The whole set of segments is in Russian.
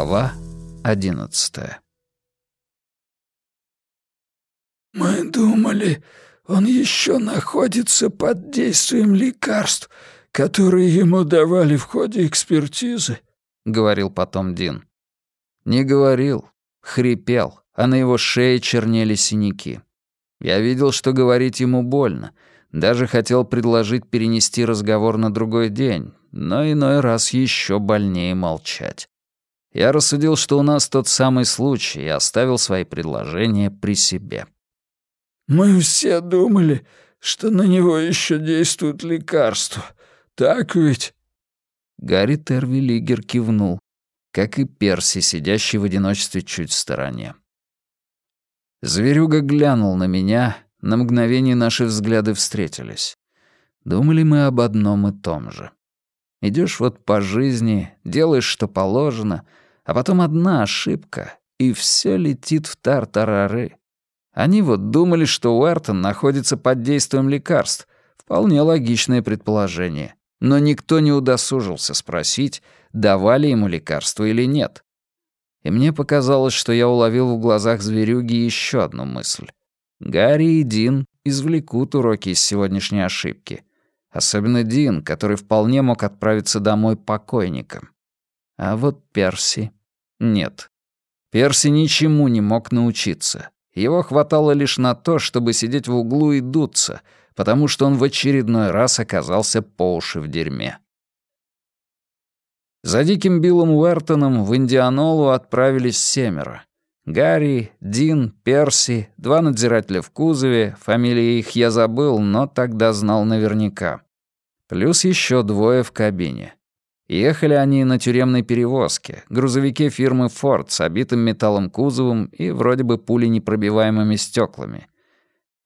Глава одиннадцатая «Мы думали, он еще находится под действием лекарств, которые ему давали в ходе экспертизы», — говорил потом Дин. Не говорил, хрипел, а на его шее чернели синяки. Я видел, что говорить ему больно, даже хотел предложить перенести разговор на другой день, но иной раз еще больнее молчать. Я рассудил, что у нас тот самый случай, и оставил свои предложения при себе. «Мы все думали, что на него еще действуют лекарства. Так ведь?» Гарри Тервиллигер кивнул, как и Перси, сидящий в одиночестве чуть в стороне. Зверюга глянул на меня, на мгновение наши взгляды встретились. Думали мы об одном и том же. Идешь вот по жизни, делаешь, что положено, а потом одна ошибка, и все летит в тартарары. Они вот думали, что Уэртон находится под действием лекарств. Вполне логичное предположение. Но никто не удосужился спросить, давали ему лекарства или нет. И мне показалось, что я уловил в глазах зверюги еще одну мысль. Гарри и Дин извлекут уроки из сегодняшней ошибки. Особенно Дин, который вполне мог отправиться домой покойником. А вот Перси... Нет. Перси ничему не мог научиться. Его хватало лишь на то, чтобы сидеть в углу и дуться, потому что он в очередной раз оказался по уши в дерьме. За Диким Биллом Уэртоном в Индианолу отправились семеро. Гарри, Дин, Перси, два надзирателя в кузове, фамилии их я забыл, но тогда знал наверняка. Плюс еще двое в кабине. Ехали они на тюремной перевозке, грузовике фирмы Ford с обитым металлом кузовом и вроде бы пуленепробиваемыми стеклами.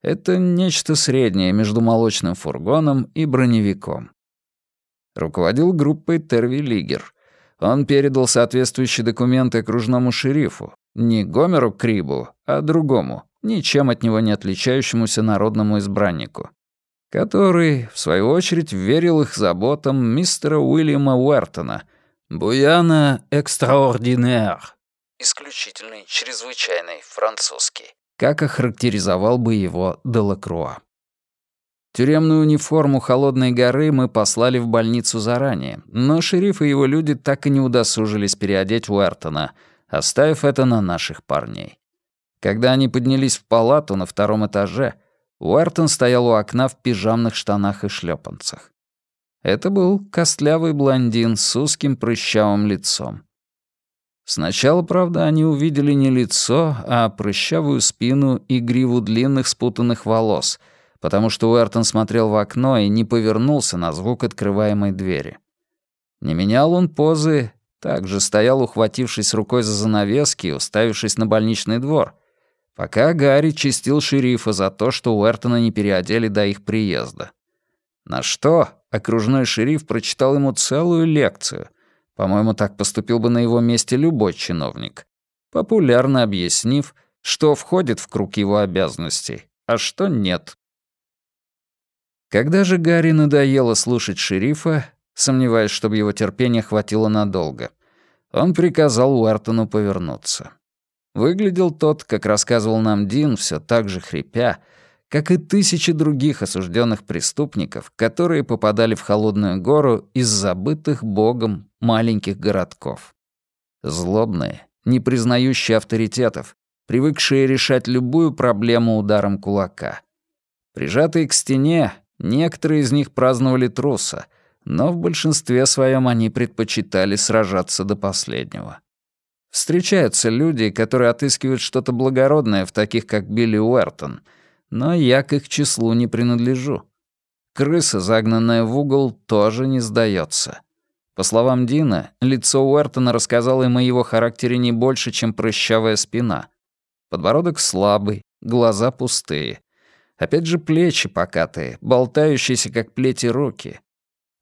Это нечто среднее между молочным фургоном и броневиком. Руководил группой Терви Лигер. Он передал соответствующие документы окружному шерифу, не Гомеру Крибу, а другому, ничем от него не отличающемуся народному избраннику, который, в свою очередь, верил их заботам мистера Уильяма Уэртона, «Буяна экстраординер», исключительный, чрезвычайный, французский, как охарактеризовал бы его Делакруа. Тюремную униформу Холодной горы мы послали в больницу заранее, но шериф и его люди так и не удосужились переодеть Уэртона — оставив это на наших парней. Когда они поднялись в палату на втором этаже, Уэртон стоял у окна в пижамных штанах и шлепанцах. Это был костлявый блондин с узким прыщавым лицом. Сначала, правда, они увидели не лицо, а прыщавую спину и гриву длинных спутанных волос, потому что Уэртон смотрел в окно и не повернулся на звук открываемой двери. Не менял он позы также стоял, ухватившись рукой за занавески и уставившись на больничный двор, пока Гарри чистил шерифа за то, что Уэртона не переодели до их приезда. На что окружной шериф прочитал ему целую лекцию. По-моему, так поступил бы на его месте любой чиновник, популярно объяснив, что входит в круг его обязанностей, а что нет. Когда же Гарри надоело слушать шерифа, сомневаясь, чтобы его терпения хватило надолго. Он приказал Уэртону повернуться. Выглядел тот, как рассказывал нам Дин, все так же хрипя, как и тысячи других осужденных преступников, которые попадали в Холодную гору из забытых богом маленьких городков. Злобные, не признающие авторитетов, привыкшие решать любую проблему ударом кулака. Прижатые к стене, некоторые из них праздновали труса — но в большинстве своем они предпочитали сражаться до последнего. Встречаются люди, которые отыскивают что-то благородное в таких, как Билли Уэртон, но я к их числу не принадлежу. Крыса, загнанная в угол, тоже не сдается. По словам Дина, лицо Уэртона рассказало им о его характере не больше, чем прыщавая спина. Подбородок слабый, глаза пустые. Опять же плечи покатые, болтающиеся, как плети руки.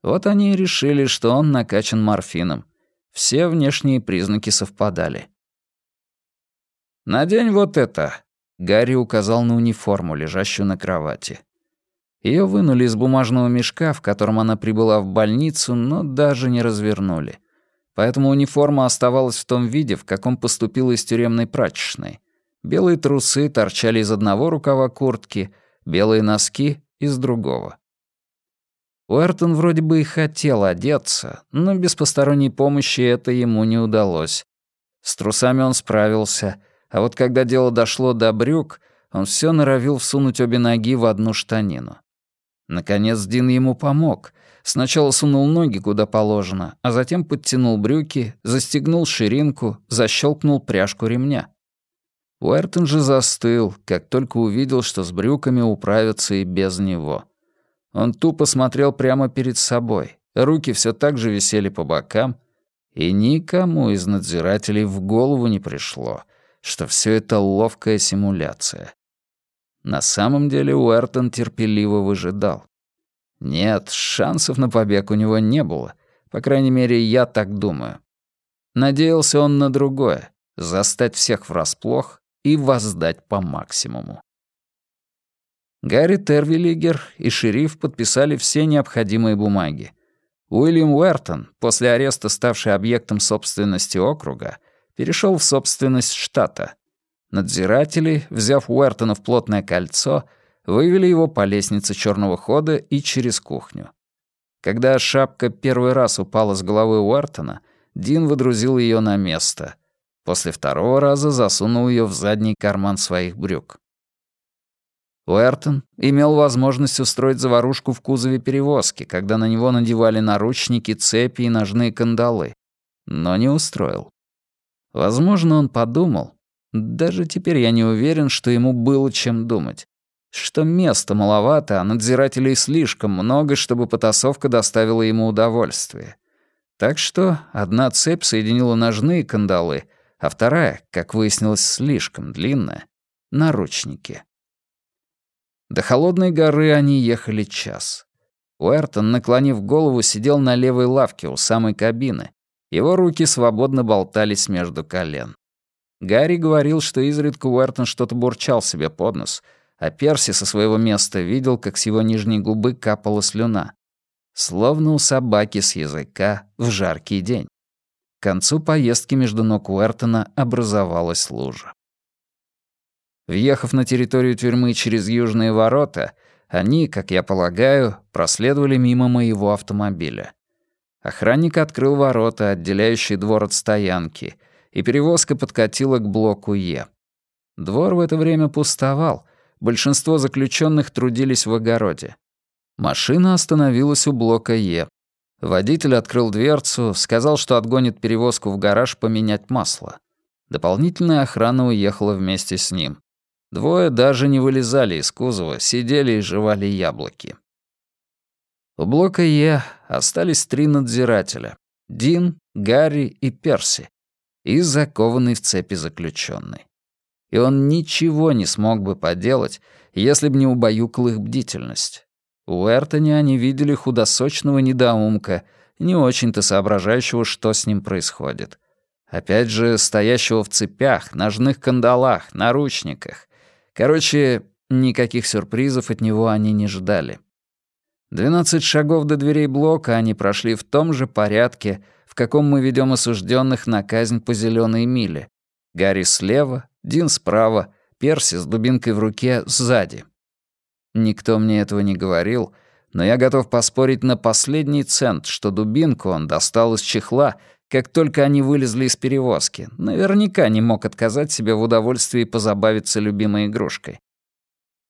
Вот они и решили, что он накачан морфином. Все внешние признаки совпадали. «Надень вот это», — Гарри указал на униформу, лежащую на кровати. Ее вынули из бумажного мешка, в котором она прибыла в больницу, но даже не развернули. поэтому униформа оставалась в том виде, в каком поступила из тюремной прачечной. Белые трусы торчали из одного рукава куртки, белые носки — из другого. Уэртон вроде бы и хотел одеться, но без посторонней помощи это ему не удалось. С трусами он справился, а вот когда дело дошло до брюк, он все норовил всунуть обе ноги в одну штанину. Наконец Дин ему помог. Сначала сунул ноги куда положено, а затем подтянул брюки, застегнул ширинку, защелкнул пряжку ремня. Уэртон же застыл, как только увидел, что с брюками управятся и без него. Он тупо смотрел прямо перед собой, руки все так же висели по бокам, и никому из надзирателей в голову не пришло, что все это ловкая симуляция. На самом деле Уэртон терпеливо выжидал. Нет, шансов на побег у него не было. По крайней мере, я так думаю. Надеялся он на другое — застать всех врасплох и воздать по максимуму. Гарри Тервиллигер и шериф подписали все необходимые бумаги. Уильям Уэртон, после ареста ставший объектом собственности округа, перешел в собственность штата. Надзиратели, взяв Уэртона в плотное кольцо, вывели его по лестнице черного хода и через кухню. Когда шапка первый раз упала с головы Уэртона, Дин выдрузил ее на место — После второго раза засунул ее в задний карман своих брюк. Уэртон имел возможность устроить заварушку в кузове перевозки, когда на него надевали наручники, цепи и ножные кандалы. Но не устроил. Возможно, он подумал, даже теперь я не уверен, что ему было чем думать, что места маловато, а надзирателей слишком много, чтобы потасовка доставила ему удовольствие. Так что одна цепь соединила ножные кандалы — а вторая, как выяснилось, слишком длинная, — наручники. До Холодной горы они ехали час. Уэртон, наклонив голову, сидел на левой лавке у самой кабины. Его руки свободно болтались между колен. Гарри говорил, что изредка Уэртон что-то бурчал себе под нос, а Перси со своего места видел, как с его нижней губы капала слюна. Словно у собаки с языка в жаркий день. К концу поездки между ног Уэртона образовалась лужа. Въехав на территорию тюрьмы через южные ворота, они, как я полагаю, проследовали мимо моего автомобиля. Охранник открыл ворота, отделяющие двор от стоянки, и перевозка подкатила к блоку Е. Двор в это время пустовал, большинство заключенных трудились в огороде. Машина остановилась у блока Е, Водитель открыл дверцу, сказал, что отгонит перевозку в гараж поменять масло. Дополнительная охрана уехала вместе с ним. Двое даже не вылезали из кузова, сидели и жевали яблоки. У блока Е остались три надзирателя — Дин, Гарри и Перси, и закованный в цепи заключенный. И он ничего не смог бы поделать, если бы не убаюкал их бдительность. У Эртоне они видели худосочного недоумка, не очень-то соображающего, что с ним происходит. Опять же, стоящего в цепях, ножных кандалах, наручниках. Короче, никаких сюрпризов от него они не ждали. Двенадцать шагов до дверей блока они прошли в том же порядке, в каком мы ведем осужденных на казнь по зеленой миле. Гарри слева, Дин справа, Перси с дубинкой в руке сзади. Никто мне этого не говорил, но я готов поспорить на последний цент, что дубинку он достал из чехла, как только они вылезли из перевозки. Наверняка не мог отказать себе в удовольствии позабавиться любимой игрушкой.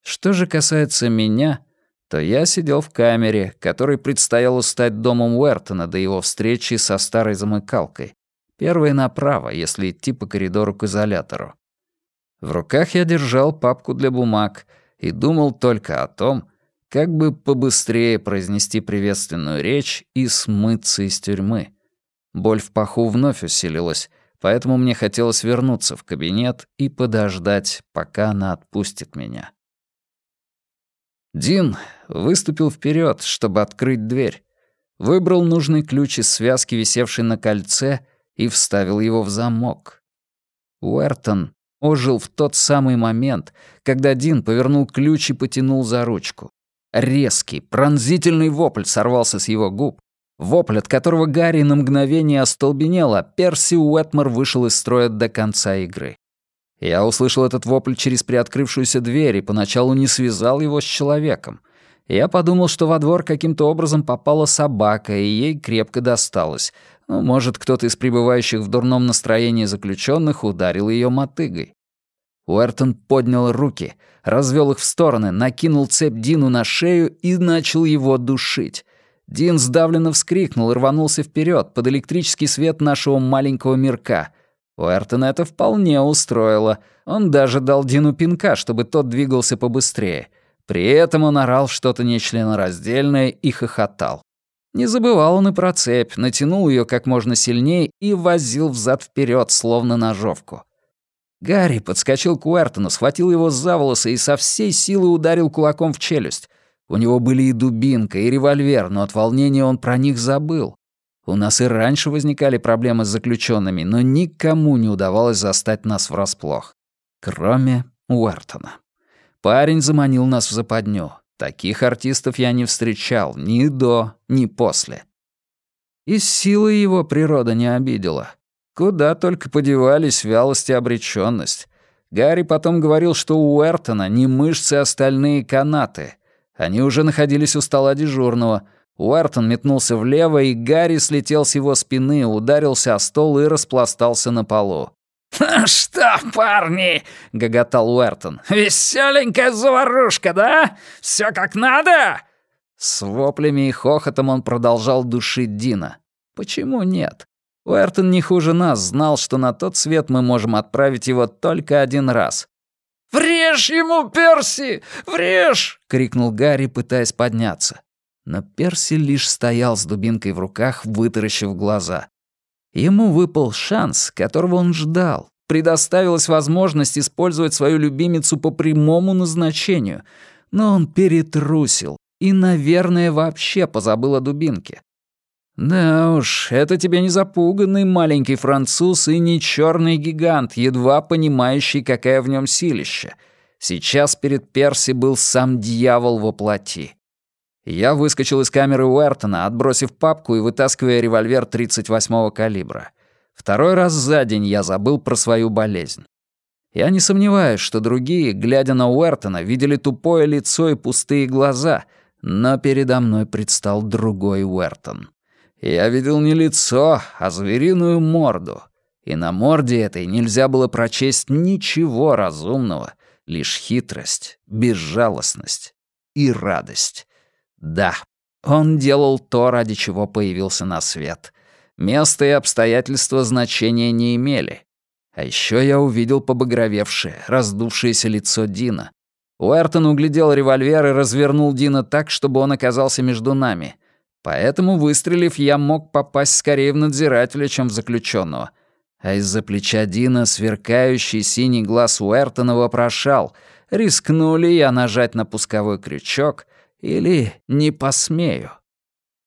Что же касается меня, то я сидел в камере, которой предстояло стать домом Уэртона до его встречи со старой замыкалкой. Первой направо, если идти по коридору к изолятору. В руках я держал папку для бумаг — и думал только о том, как бы побыстрее произнести приветственную речь и смыться из тюрьмы. Боль в паху вновь усилилась, поэтому мне хотелось вернуться в кабинет и подождать, пока она отпустит меня. Дин выступил вперед, чтобы открыть дверь, выбрал нужный ключ из связки, висевшей на кольце, и вставил его в замок. Уэртон ожил в тот самый момент, когда Дин повернул ключ и потянул за ручку. Резкий, пронзительный вопль сорвался с его губ, Вопль, от которого Гарри на мгновение остолбенел, а Перси Уэтмор вышел из строя до конца игры. Я услышал этот вопль через приоткрывшуюся дверь и поначалу не связал его с человеком. Я подумал, что во двор каким-то образом попала собака, и ей крепко досталось. Ну, может, кто-то из пребывающих в дурном настроении заключенных ударил ее мотыгой. Уэртон поднял руки, развел их в стороны, накинул цепь Дину на шею и начал его душить. Дин сдавленно вскрикнул и рванулся вперед под электрический свет нашего маленького мирка. Уэртона это вполне устроило. Он даже дал Дину пинка, чтобы тот двигался побыстрее. При этом он орал что-то нечленораздельное и хохотал. Не забывал он и про цепь, натянул ее как можно сильнее и возил взад вперед, словно ножовку. Гарри подскочил к Уэртону, схватил его за волосы и со всей силы ударил кулаком в челюсть. У него были и дубинка, и револьвер, но от волнения он про них забыл. У нас и раньше возникали проблемы с заключенными, но никому не удавалось застать нас врасплох. Кроме Уэртона. Парень заманил нас в западню. Таких артистов я не встречал ни до, ни после. И силы его природа не обидела. Куда только подевались вялость и обречённость. Гарри потом говорил, что у Уэртона не мышцы, а стальные канаты. Они уже находились у стола дежурного. Уэртон метнулся влево, и Гарри слетел с его спины, ударился о стол и распластался на полу. «Что, парни?» — гоготал Уэртон. «Весёленькая заварушка, да? Всё как надо?» С воплями и хохотом он продолжал душить Дина. «Почему нет? Уэртон не хуже нас знал, что на тот свет мы можем отправить его только один раз. «Врежь ему, Перси! Врежь!» — крикнул Гарри, пытаясь подняться. Но Перси лишь стоял с дубинкой в руках, вытаращив глаза. Ему выпал шанс, которого он ждал. Предоставилась возможность использовать свою любимицу по прямому назначению. Но он перетрусил и, наверное, вообще позабыл о дубинке. Да уж, это тебе не запуганный маленький француз и не черный гигант, едва понимающий, какая в нем силища. Сейчас перед Перси был сам дьявол во плоти. Я выскочил из камеры Уэртона, отбросив папку и вытаскивая револьвер 38-го калибра. Второй раз за день я забыл про свою болезнь. Я не сомневаюсь, что другие, глядя на Уэртона, видели тупое лицо и пустые глаза, но передо мной предстал другой Уэртон. Я видел не лицо, а звериную морду. И на морде этой нельзя было прочесть ничего разумного, лишь хитрость, безжалостность и радость. Да, он делал то, ради чего появился на свет. Место и обстоятельства значения не имели. А еще я увидел побагровевшее, раздувшееся лицо Дина. Уэртон углядел револьвер и развернул Дина так, чтобы он оказался между нами. Поэтому, выстрелив, я мог попасть скорее в надзирателя, чем в заключенного. А из-за плеча Дина сверкающий синий глаз Уэртона вопрошал, рискну ли я нажать на пусковой крючок или не посмею.